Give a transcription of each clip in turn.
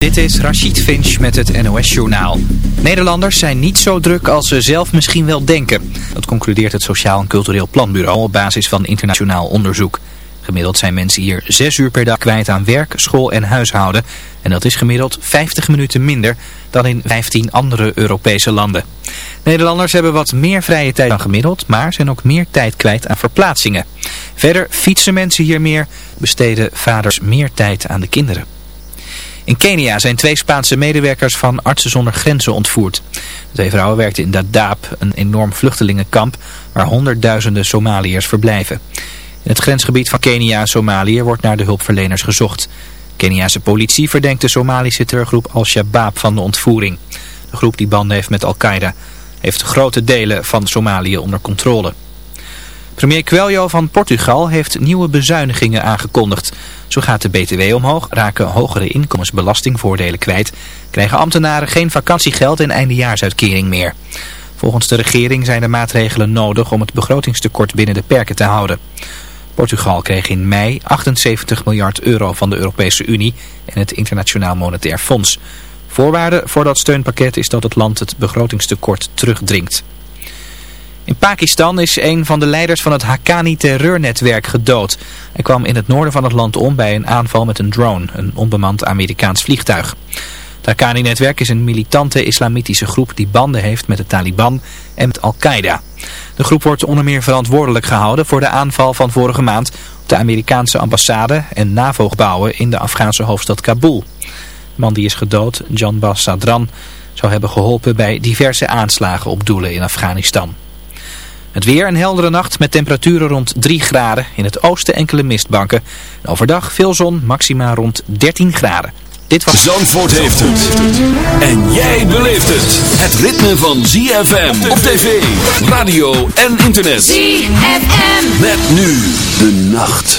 Dit is Rachid Finch met het NOS-journaal. Nederlanders zijn niet zo druk als ze zelf misschien wel denken. Dat concludeert het Sociaal en Cultureel Planbureau op basis van internationaal onderzoek. Gemiddeld zijn mensen hier 6 uur per dag kwijt aan werk, school en huishouden. En dat is gemiddeld 50 minuten minder dan in 15 andere Europese landen. Nederlanders hebben wat meer vrije tijd dan gemiddeld, maar zijn ook meer tijd kwijt aan verplaatsingen. Verder fietsen mensen hier meer, besteden vaders meer tijd aan de kinderen. In Kenia zijn twee Spaanse medewerkers van Artsen zonder Grenzen ontvoerd. De twee vrouwen werkten in Dadaab, een enorm vluchtelingenkamp waar honderdduizenden Somaliërs verblijven. In het grensgebied van Kenia en Somalië wordt naar de hulpverleners gezocht. Keniaanse politie verdenkt de Somalische terreurgroep Al-Shabaab van de ontvoering. De groep die banden heeft met Al-Qaeda heeft grote delen van Somalië onder controle. Premier Coelho van Portugal heeft nieuwe bezuinigingen aangekondigd. Zo gaat de BTW omhoog, raken hogere inkomensbelastingvoordelen kwijt, krijgen ambtenaren geen vakantiegeld en eindejaarsuitkering meer. Volgens de regering zijn de maatregelen nodig om het begrotingstekort binnen de perken te houden. Portugal kreeg in mei 78 miljard euro van de Europese Unie en het Internationaal Monetair Fonds. Voorwaarde voor dat steunpakket is dat het land het begrotingstekort terugdringt. In Pakistan is een van de leiders van het Haqqani-terreurnetwerk gedood. Hij kwam in het noorden van het land om bij een aanval met een drone, een onbemand Amerikaans vliegtuig. Het Haqqani-netwerk is een militante islamitische groep die banden heeft met de Taliban en met Al-Qaeda. De groep wordt onder meer verantwoordelijk gehouden voor de aanval van vorige maand op de Amerikaanse ambassade en NAVO-gebouwen in de Afghaanse hoofdstad Kabul. De man die is gedood, John Bas Sadran, zou hebben geholpen bij diverse aanslagen op doelen in Afghanistan. Het weer een heldere nacht met temperaturen rond 3 graden. In het oosten enkele mistbanken. overdag veel zon, maxima rond 13 graden. Dit was... Zandvoort heeft het. En jij beleeft het. Het ritme van ZFM op tv, radio en internet. ZFM. Met nu de nacht.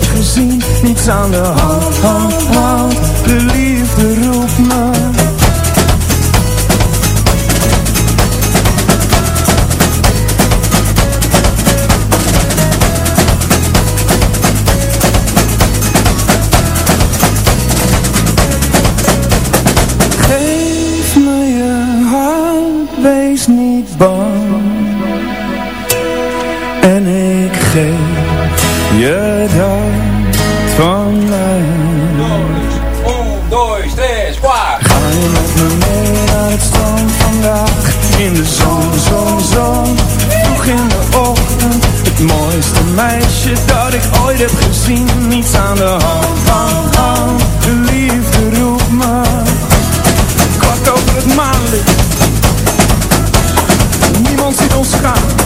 heb gezien Niets aan de hand, hand, hand De liefde roept me. Geef me je hand, wees niet bang. En ik geef je dat van mij. Ga je met me mee naar het strand vandaag? In de zon, zon, zon. Vroeg in de ochtend. Het mooiste meisje dat ik ooit heb gezien. Niets aan de hand, hand, hand. De liefde roept me. Kwart over het maanlicht losgaan Het is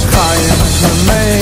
je met me mee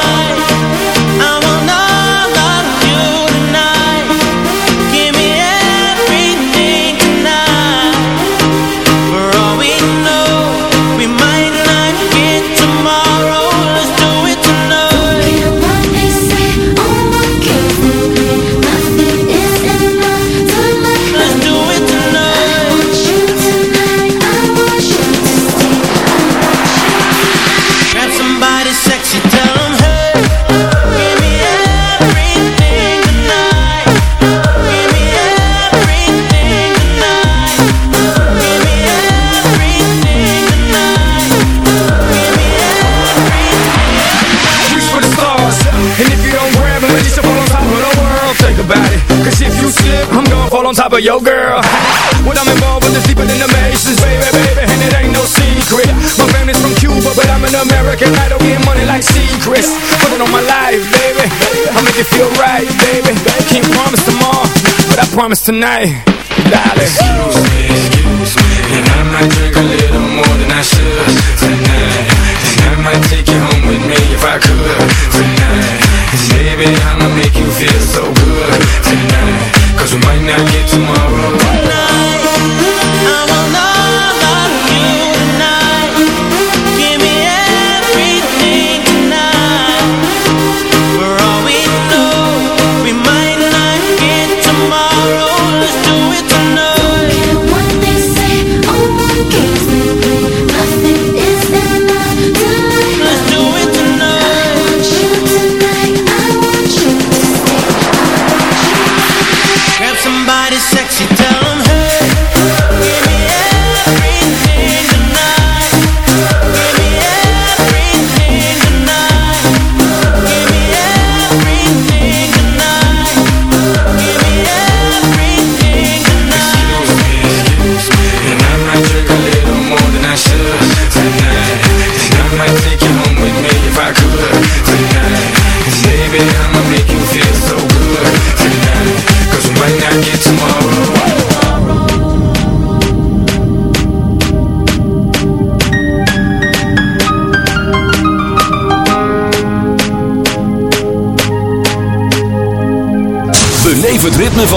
On top of your girl. What I'm involved with is deeper than the Masons, baby, baby, and it ain't no secret. My family's from Cuba, but I'm an American. I don't get money like secrets. Put it on my life, baby. I'll make it feel right, baby. Can't promise tomorrow, but I promise tonight. Darling. Excuse me, excuse me,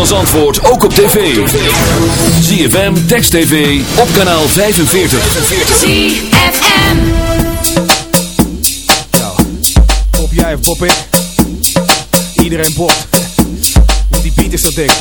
van Zandvoort ook op tv. ZFM, Text TV, op kanaal 45. ZFM. Pop jij of pop ik? Iedereen popt. Want die beat is zo dik.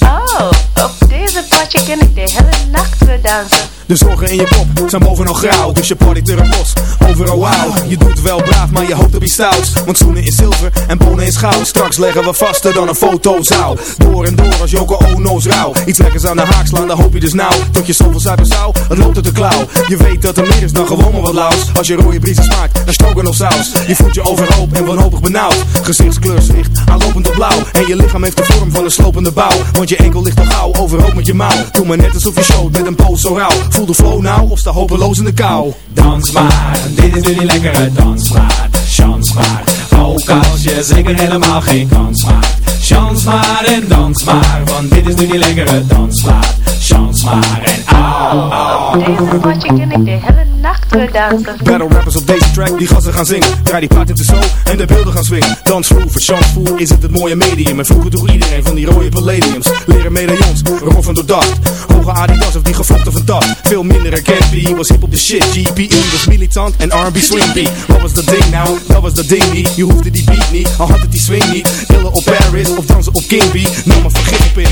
Oh, op deze potje ken ik de hele nacht weer dansen. De zorgen in je kop zijn bovenal grauw, dus je partyt er een bos. Je doet wel braaf, maar je hoopt op iets stouts. Want schoenen in zilver en bonen in goud. Straks leggen we vaster dan een fotozaal. Door en door als Joko Ono's rauw. Iets lekkers aan de haak slaan, dan hoop je dus nou. Tot je zoveel zuiver zou, het loopt uit de klauw. Je weet dat er meer is dan gewoon maar wat laus. Als je rode briesen smaakt, dan stroken of saus. Je voelt je overhoop en wanhopig benauwd. Gezichtskleur zwicht, aanlopend op blauw. En je lichaam heeft de vorm van een slopende bouw. Want je enkel ligt al gauw, overhoop met je mouw. Doe maar net alsof je showt met een poos zo rauw. Voel de flow nou, of sta hopeloos in de kou. Dans maar, dit is nu die lekkere dansmaat. Chans maar, ook als je zeker helemaal geen kans maakt. Chans maar en dans maar, want dit is nu die lekkere dansmaat. Chans maar en au, au. Deze potje ken ik de hele nacht Battle rappers op deze track, die gassen gaan zingen. Draai die plaat in de show en de beelden gaan swingen. Dansvloer, voor chansvoer is het het mooie medium. En vroeger droeg iedereen van die rode palladiums. Leren medaillons, roffen door dacht. Hoge Adidas of die gevlochten van dat. Veel minder herkend, was hip op de shit. GPE was militant en R&B swing beat. Wat was dat ding nou? Dat was dat ding niet. Je hoefde die beat niet, al had het die swing niet. Killen op Paris of dansen op King B. Nam maar vergif op in.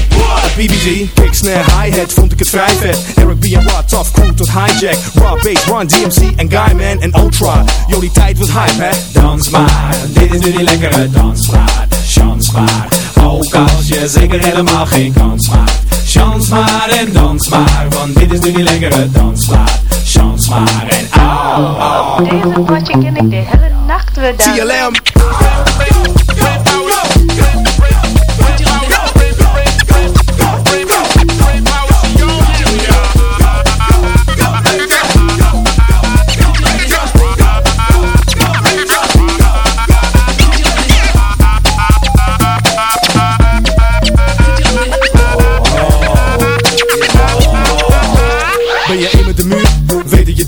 BBG, kick, snare, hi-hat, vond ik het vrij vet. Eric B en Rod, tough crew tot hijack. Raw bass, Run, DMC en Guyman en Ultra. Yo, die tijd was hype, hè? Dans maar, dit is nu die lekkere dansmaat. Chans maar, ook als je zeker helemaal geen kans maakt. Chans maar en dans maar, want dit is nu die lekkere dansmaat. Chans maar en au, deze potje ken ik de hele nacht weer dansen. TLM.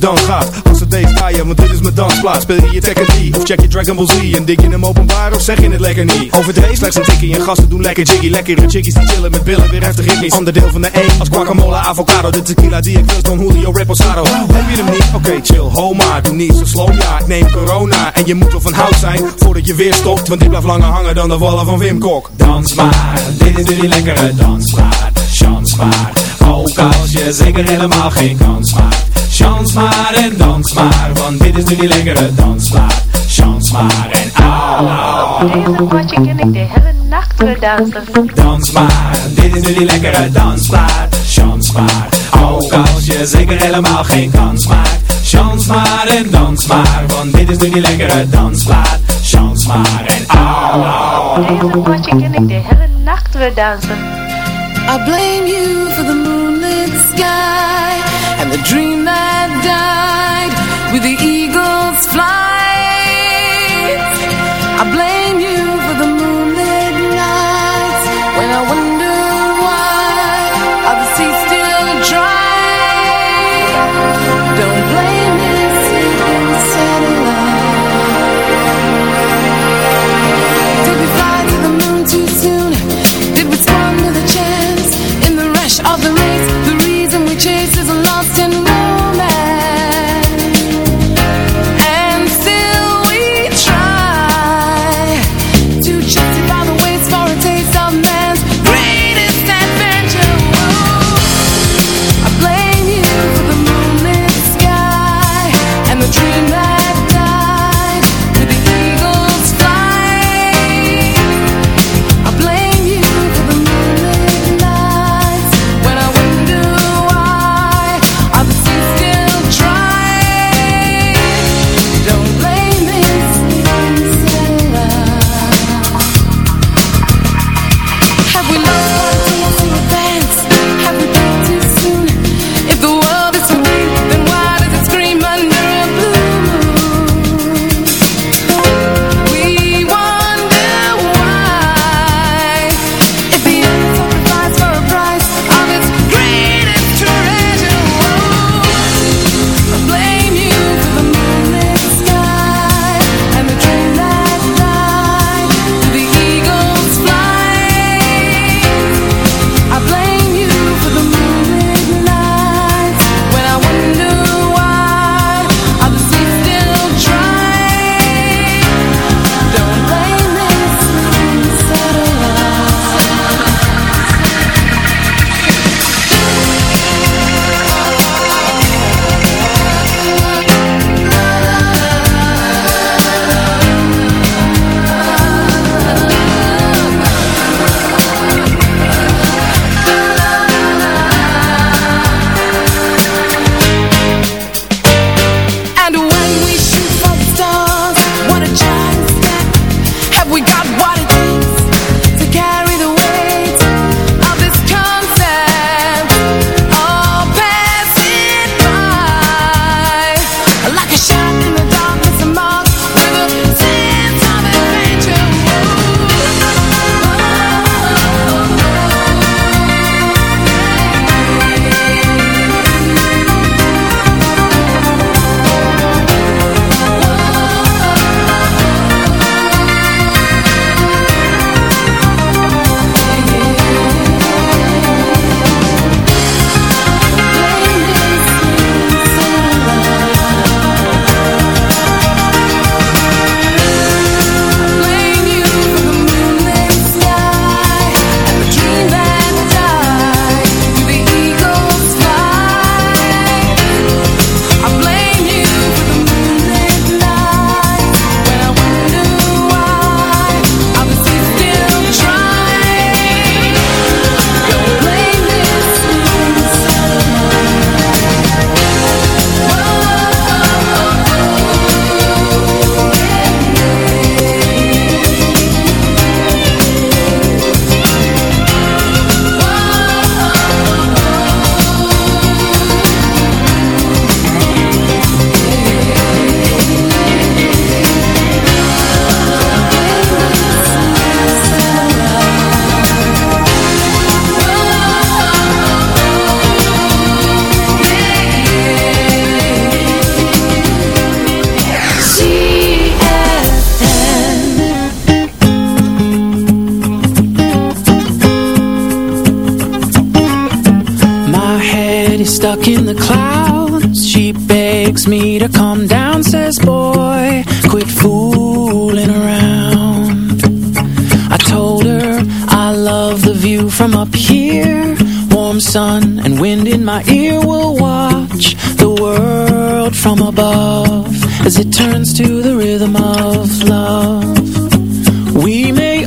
Dan gaat. Als het deze taaien, want dit is mijn dansplaats. Speel je je Tekken 3 of check je Dragon Ball Z? En dik je hem openbaar of zeg je het lekker niet? Overdreven slechts een tikkie en gasten doen lekker jiggy. Lekkere chickies die chillen met billen, weer heftig ritmisch. Ander deel van de E als guacamole, avocado. De tequila die ik wil, Don Julio Reposado. Heb je hem niet? Oké, chill, ho maar. Doe niet zo slow, ja. Ik neem corona. En je moet wel van hout zijn voordat je weer stopt. Want die blijft langer hangen dan de wallen van Wim Kok. Dans maar, dit is nu die lekkere dansmaat. Chans maar, ook als je zeker helemaal geen kans maakt. Dans maar en dans maar, want dit is nu die lekkere dansplaat. Dans maar en au. au. Hele potje ken ik de hele nacht weer dansen. Dans maar, dit is nu die lekkere dansplaat. Chans maar, ook als je zeker helemaal geen kans maakt. Chans maar en dans maar, want dit is nu die lekkere dansplaat. Chans maar en au. au. Hele potje ken ik de hele nacht weer dansen. I blame you for the moonlit sky and the dream that died with the eagle's flight. treating off as it turns to the rhythm of love. We may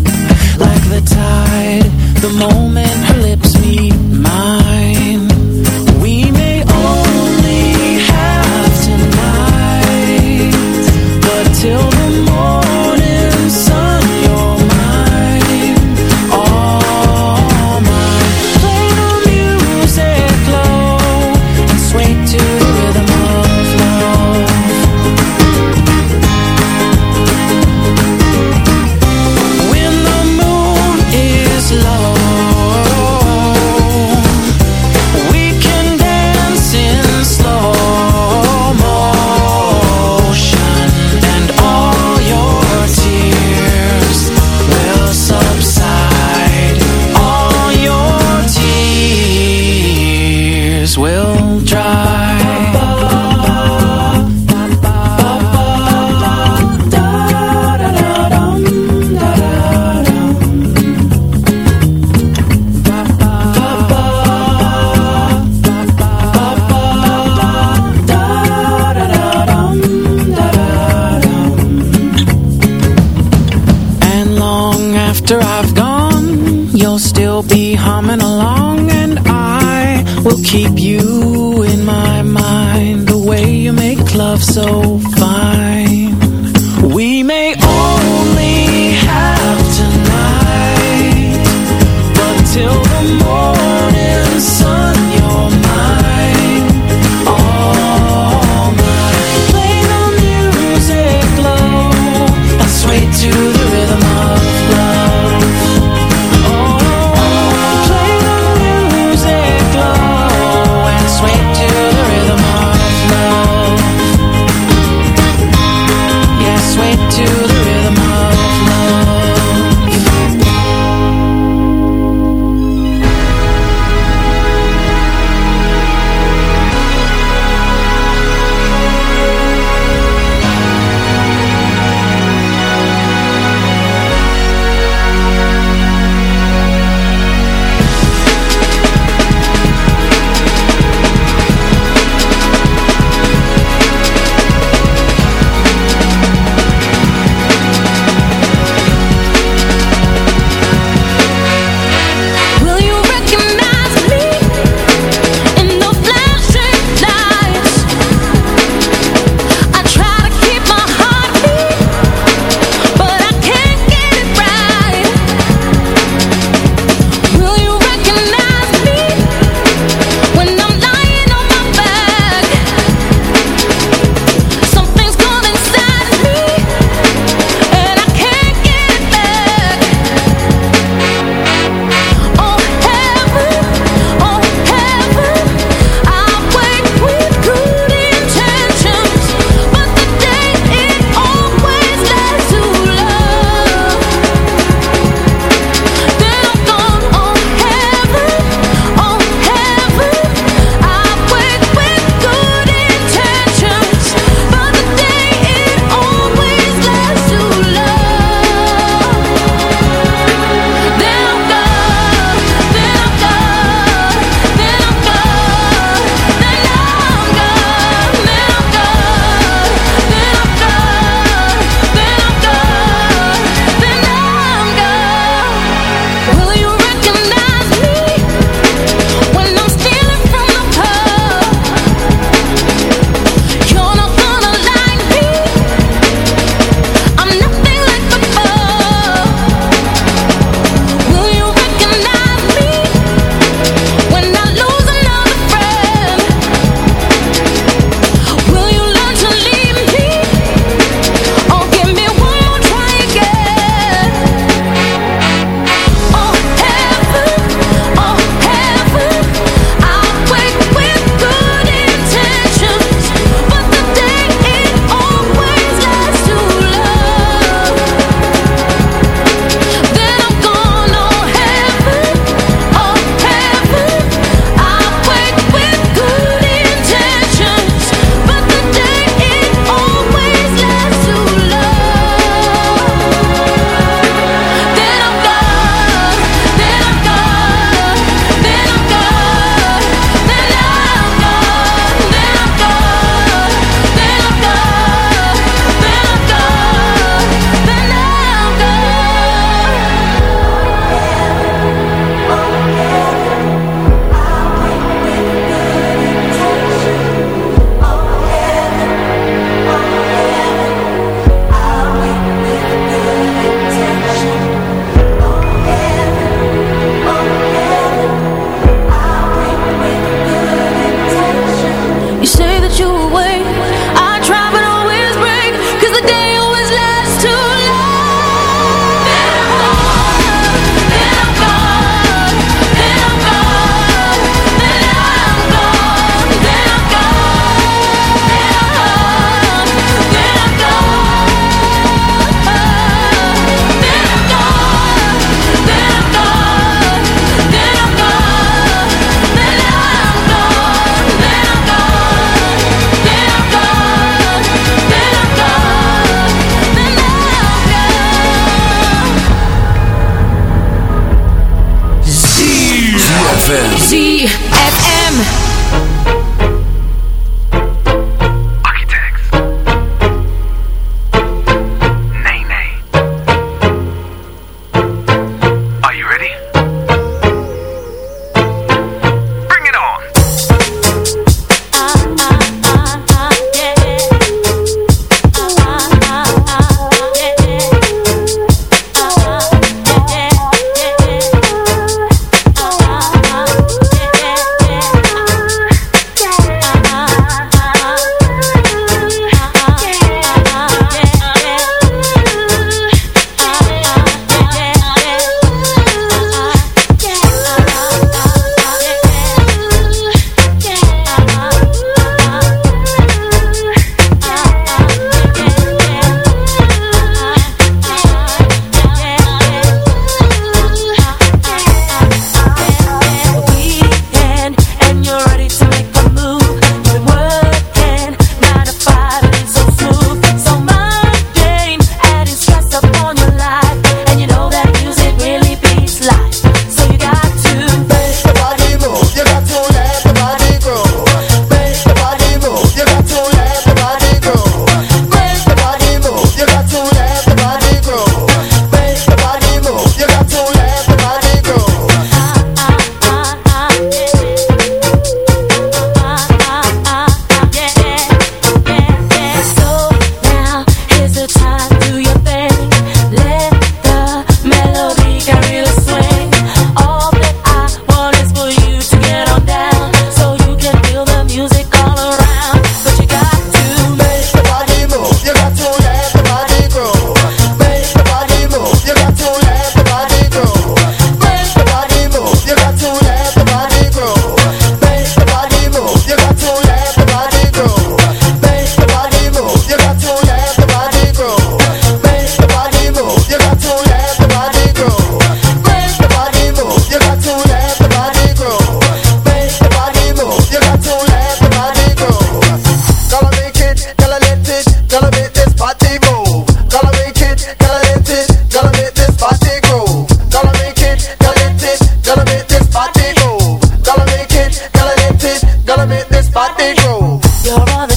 Oh. Hot Groove. You're all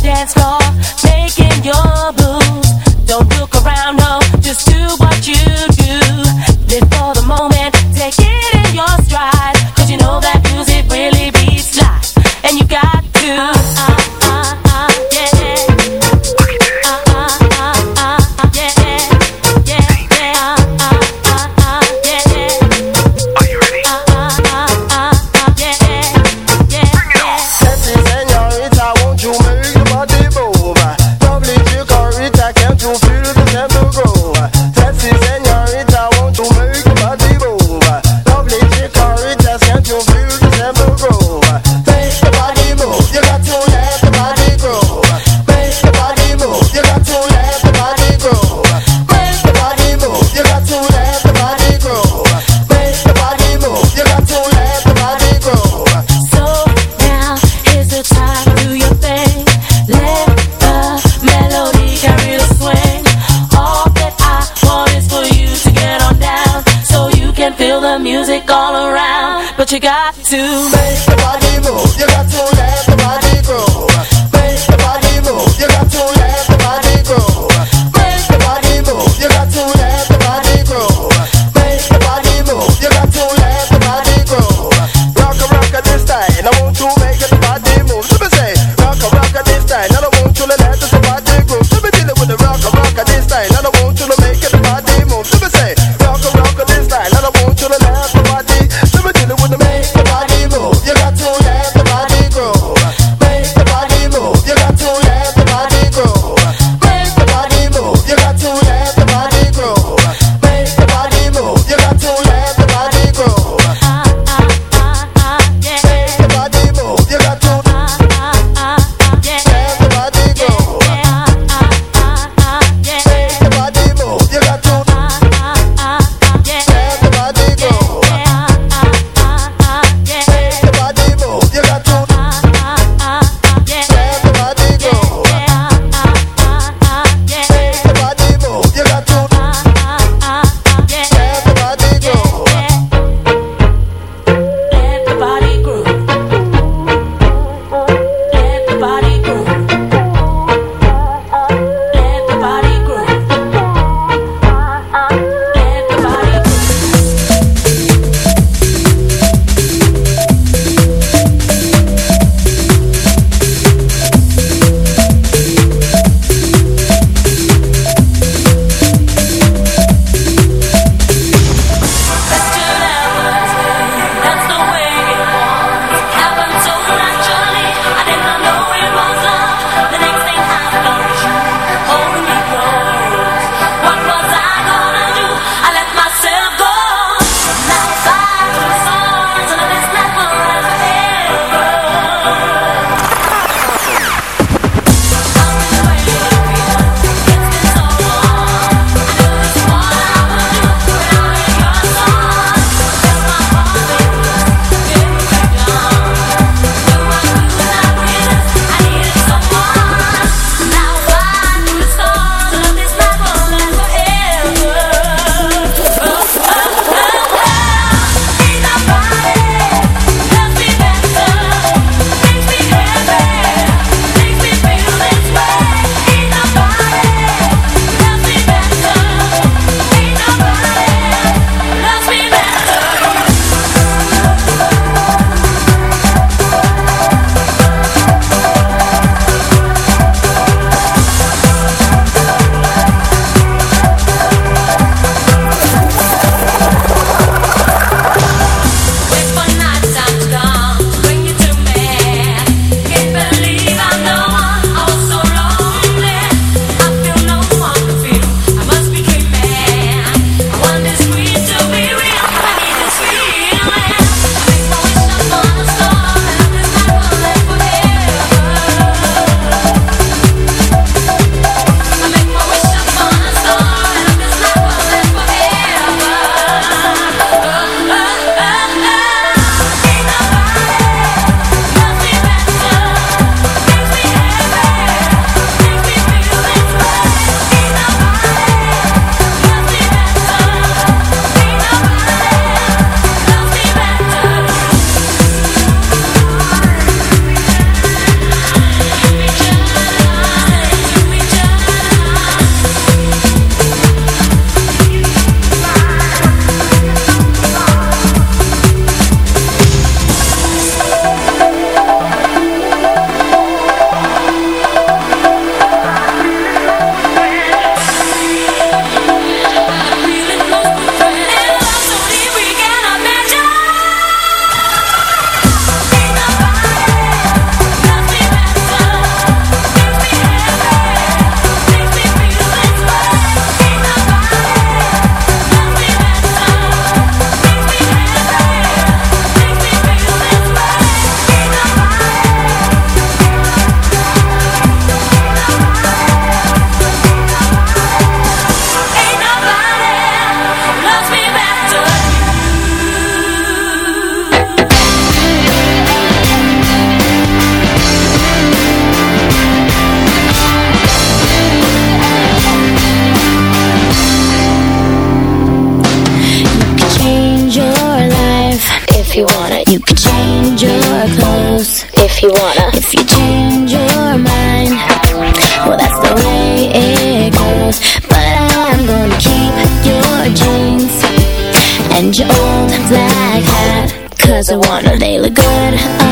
doesn't wanna, they look good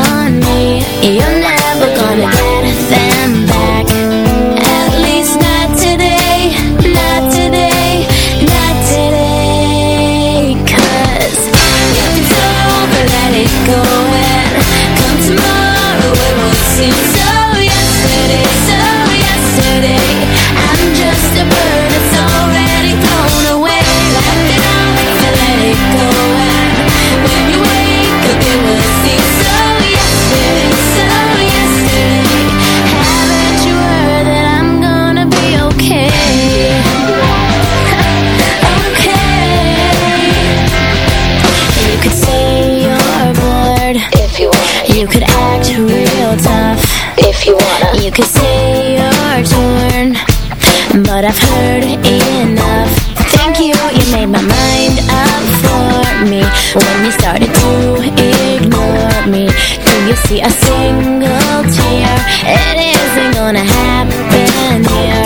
a single tear. It isn't gonna happen here.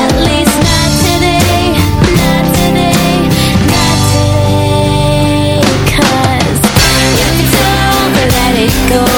At least not today, not today, not let it go.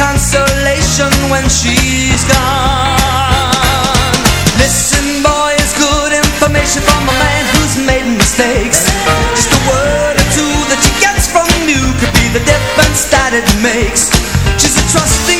consolation when she's gone? Listen boy, it's good information from a man who's made mistakes Just a word or two that she gets from you Could be the difference that it makes She's a trusting